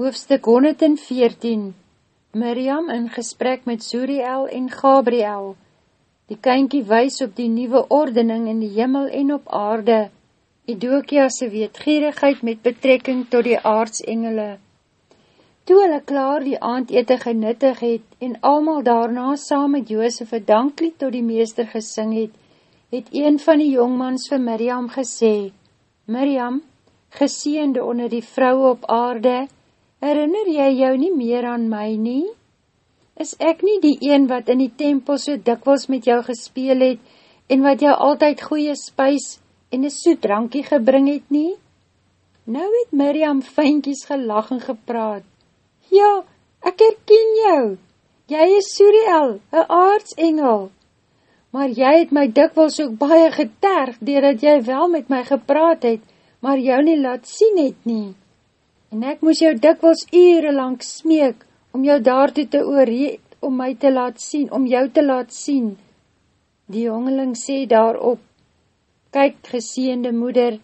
Hoofstuk 114 Miriam in gesprek met Suriel en Gabriel Die kynkie wys op die nieuwe ordening in die jimmel en op aarde. Edokia'se weetgierigheid met betrekking tot die aardsengele. Toe hulle klaar die aandete genuttig het en almal daarna saam met Joosef een danklied tot die meester gesing het, het een van die jongmans vir Miriam gesê, Miriam, geseende onder die vrou op aarde, herinner jy jou nie meer aan my nie? Is ek nie die een wat in die tempel so dikwels met jou gespeel het en wat jou altyd goeie spuis en een soet drankie gebring het nie? Nou het Miriam fynkies gelag en gepraat. Ja, ek herken jou. Jy is Suriel, een aardsengel. Maar jy het my dikwels ook baie geterg, doordat jy wel met my gepraat het, maar jou nie laat sien het nie en ek moes jou dikwels ure lang smeek, om jou daartoe te oorreed, om my te laat sien, om jou te laat sien. Die jongeling sê daarop, Kyk, geseende moeder,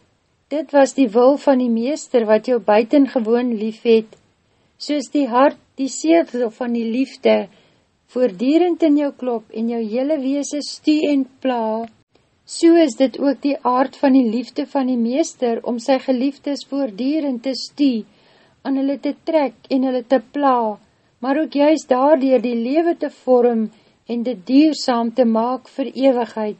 dit was die wil van die meester, wat jou buitengewoon lief het, soos die hart, die seetel van die liefde, voordierend in jou klop, en jou hele weese stie en pla, so is dit ook die aard van die liefde van die meester, om sy geliefdes voordierend te stie, aan hulle te trek en hulle te pla, maar ook juist daardoor die lewe te vorm en dit diersaam te maak vir ewigheid.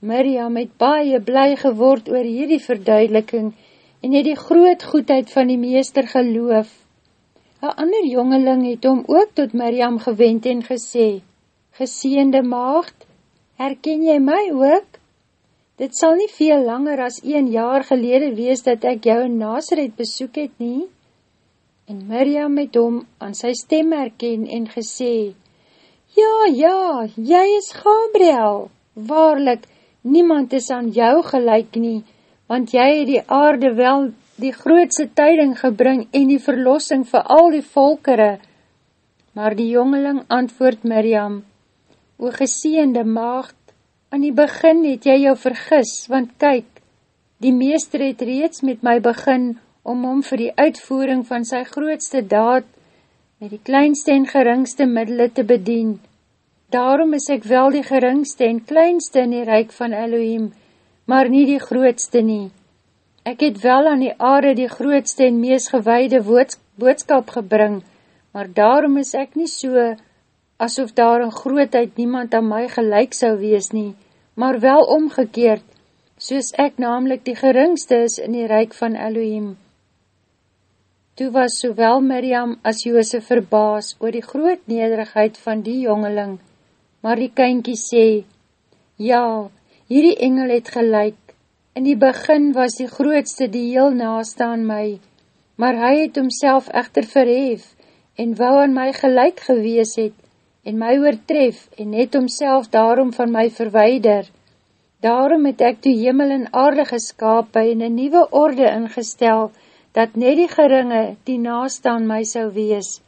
Miriam het baie bly geword oor hierdie verduideliking en het die groot goedheid van die meester geloof. Een ander jongeling het om ook tot Miriam gewend en gesê, Geseende maagd, herken jy my ook? Dit sal nie veel langer as een jaar gelede wees dat ek jou in Nazareth besoek het nie. En Miriam het hom aan sy stem herken en gesê, Ja, ja, jy is Gabriel. Waarlik, niemand is aan jou gelijk nie, want jy het die aarde wel die grootste tyding gebring en die verlossing vir al die volkere. Maar die jongeling antwoord Miriam, O geseende maagd, Aan die begin het jy jou vergis, want kyk, die meester het reeds met my begin om om vir die uitvoering van sy grootste daad met die kleinste en geringste middele te bedien. Daarom is ek wel die geringste en kleinste in die reik van Elohim, maar nie die grootste nie. Ek het wel aan die aarde die grootste en mees gewaide boodskap gebring, maar daarom is ek nie so asof daar in grootheid niemand aan my gelijk sou wees nie, maar wel omgekeerd, soos ek namelijk die geringste is in die reik van Elohim. Toe was sowel Miriam as Jozef verbaas oor die groot nederigheid van die jongeling, maar die kynkie sê, Ja, hierdie engel het gelijk, in die begin was die grootste die heel naaste aan my, maar hy het homself echter verhef, en wou aan my gelijk gewees het, en my oortref en net homself daarom van my verweider. Daarom het ek toe hemel en aarde geskaap en een nieuwe orde ingestel, dat net die geringe die naast aan my sou wees.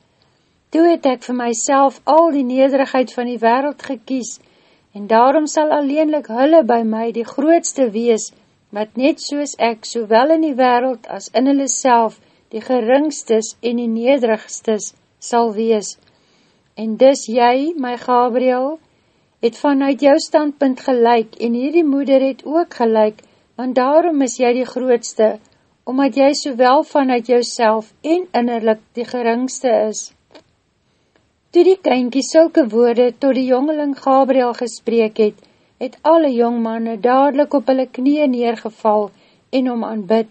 Toe het ek vir myself al die nederigheid van die wereld gekies, en daarom sal alleenlik hulle by my die grootste wees, wat net soos ek, sowel in die wereld as in hulle self, die geringstes en die nederigstes sal wees. En dis jy, my Gabriel, het vanuit jou standpunt gelijk en hierdie moeder het ook gelijk, want daarom is jy die grootste, omdat jy sowel vanuit jouself en innerlik die geringste is. Toe die kynkie sulke woorde tot die jongeling Gabriel gespreek het, het alle jongmanne dadelijk op hulle knie neergeval en om aanbid.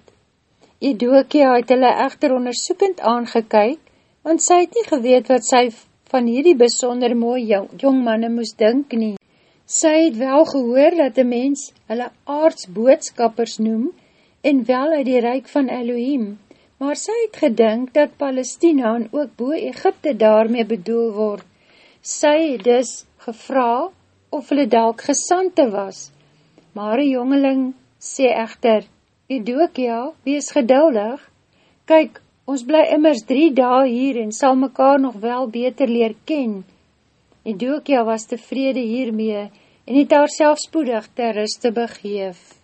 Edokia het hulle echter onderzoekend aangekyk, want sy het nie geweet wat sy van hierdie besonder mooi jongmanne moes dink nie. Sy het wel gehoor dat die mens hulle aardsboodskappers noem en wel uit die reik van Elohim, maar sy het gedink dat Palestina en ook boe Egypte daarmee bedoel word. Sy het dus gevra of hulle dalk gesante was, maar die jongeling sê echter, Edokia, wees geduldig, kyk, Ons bly immers drie dae hier en sal mekaar nog wel beter leer ken. En Dokia was tevrede hiermee en het haar selfspoedig ter ruste begeef.